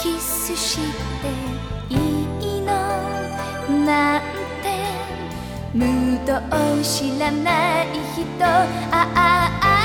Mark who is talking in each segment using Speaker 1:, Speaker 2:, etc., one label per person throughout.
Speaker 1: キスしていいの？なんて。無道を知らない人。ああ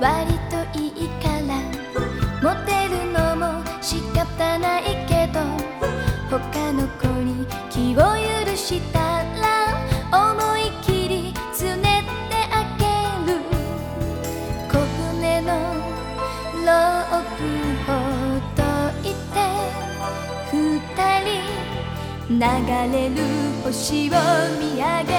Speaker 1: 割といいから。モテるのも仕方ないけど他の子に気を許したら思い切りつねってあげる。小舟のロープほどいて二人流れる星を見上げ